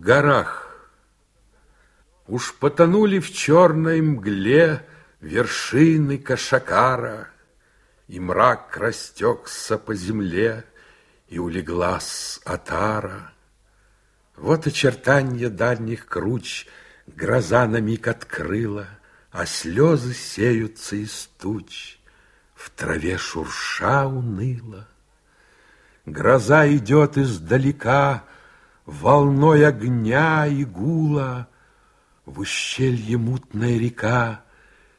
горах. Уж потонули в черной мгле вершины Кашакара, И мрак растекся по земле, и улеглась отара. Вот очертания дальних круч Гроза на миг открыла, А слезы сеются из туч, В траве шурша уныло. Гроза идет издалека, Волной огня и гула, В ущелье мутная река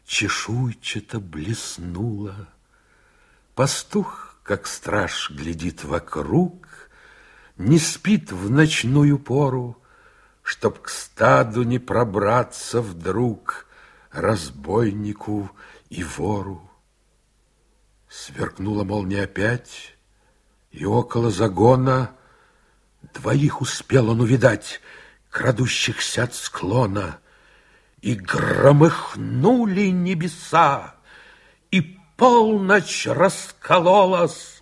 Чешуйчато блеснула. Пастух, как страж, глядит вокруг, Не спит в ночную пору, Чтоб к стаду не пробраться вдруг Разбойнику и вору. Сверкнула молния опять, И около загона Двоих успел он увидать, Крадущихся от склона, И громыхнули небеса, И полночь раскололась.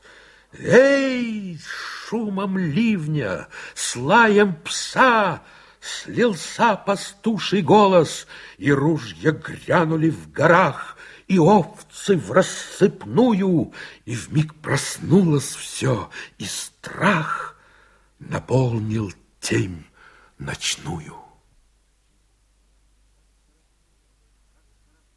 Эй, шумом ливня, с лаем пса Слился пастуший голос, И ружья грянули в горах, И овцы в рассыпную, И вмиг проснулось все, и страх Наполнил темь ночную.